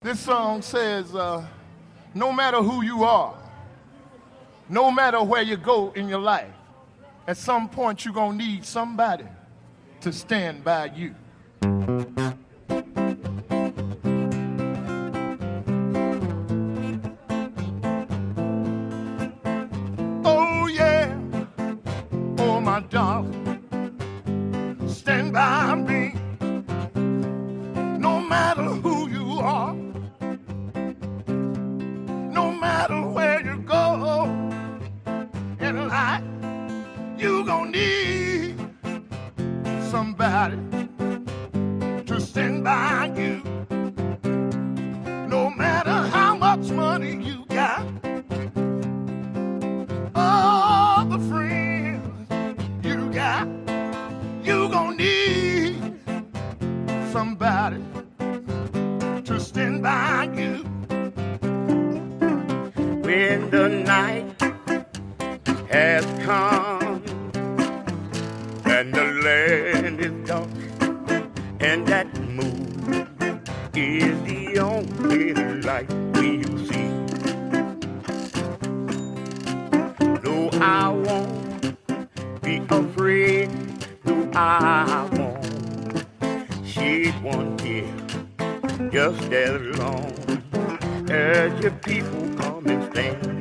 This song says, uh, no matter who you are, no matter where you go in your life, at some point you're going to need somebody to stand by you. Oh, yeah. Oh, my darling. Stand by me. to stand by you. No matter how much money you got, all the friends you got, you gonna need somebody to stand by you. When the night world is dark, and that moon is the only light we'll see. No, I won't be afraid. No, I won't shed one tear just as long as your people come and stand.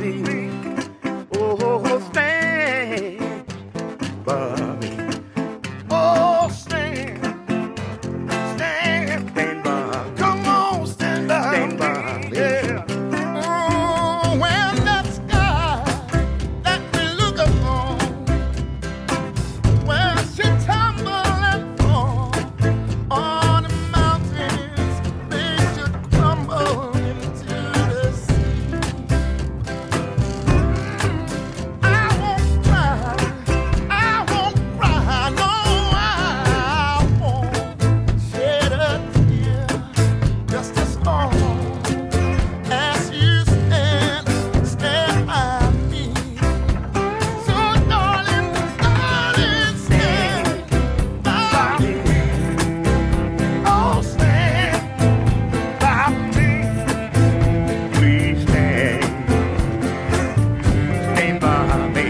me. Amém.